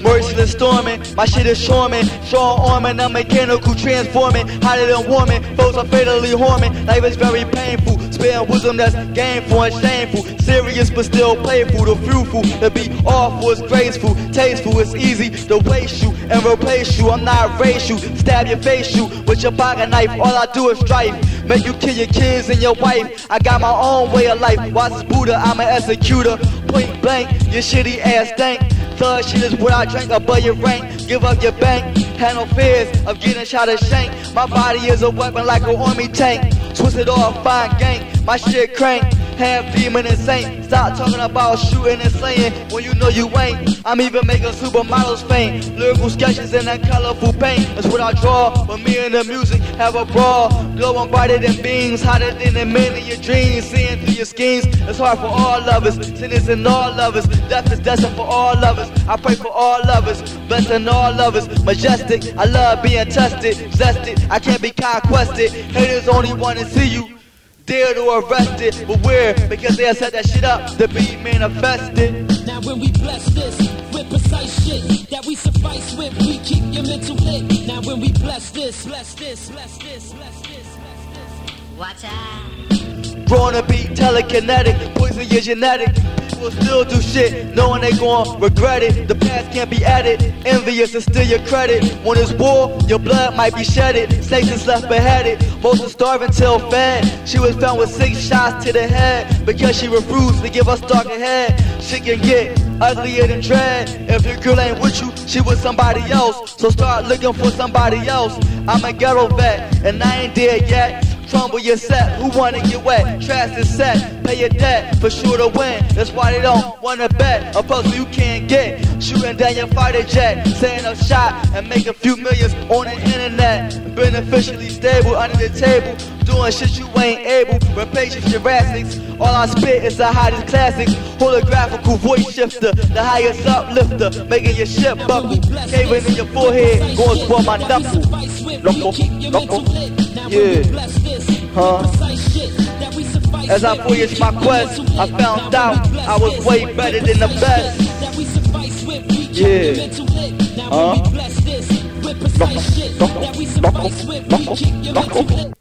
Merciless storming, my shit is storming. Strong arming, I'm mechanical transforming. Hotter than warming, foes are fatally harming. Life is very painful. Sparing wisdom that's gainful and shameful. Serious but still playful. The fruitful, to be awful is graceful. Tasteful, it's easy to waste you and replace you. I'm not race you, Stab your face you with your pocket knife. All I do is strife. Make you kill your kids and your wife. I got my own way of life. Watch Buddha, I'm an executor. Point blank, your shitty ass stank. Thug shit is what I drink above your rank. Give up your bank. Had no fears of getting shot or shank. My body is a weapon like an army tank. Twisted off, fine gang. My shit crank. Half demon and saint. Stop talking about shooting and slaying when you know you ain't. I'm even making supermodels faint. Lyrical sketches in that colorful paint. That's what I draw. But me and the music have a brawl. Glowing brighter than beams, hotter than the men in your dreams. Seeing through your schemes. It's hard for all lovers. Sinners and all lovers. Death is destined for all lovers. I pray for all lovers. Blessing all lovers. Majestic. I love being tested. Zested. I can't be conquested. Haters only want to see you dare to arrest it. But where? Because they have set that shit up to be manifested. Now when we bless this with precise shit that we suffice with, we keep your mental lit. Now when we bless this, bless this, bless this, bless this, bless this. Watch out. Born to be telekinetic, poison your genetic. People still do shit, knowing they gon' regret it. The past can't be added, envious and steal your credit. When it's war, your blood might be shedded. Snakes is left beheaded, most are starving till fed. She was found with six shots to the head because she refused to give us dark ahead. She can get uglier than dread. If your girl ain't with you, she with somebody else. So start looking for somebody else. I'm a ghetto vet, and I ain't dead yet. Crumble your set, who wanna get wet? Trash is set, pay your debt, for sure to win. That's why they don't wanna bet. A puzzle you can't get. Shooting down your fighter jet, setting a shot and make a few millions on the internet. Beneficially stable under the table, doing shit you ain't able. Rapacious Jurassics, all I spit is the hottest classics. Holographical voice shifter, the highest uplifter, making your shit buckle. Caving in your forehead, going for my knuckle. Loco, loco, yeah. Huh? As I voyaged my quest, I found out I was way better than the best. Yeah. Huh? Loco, loco, loco, loco, loco.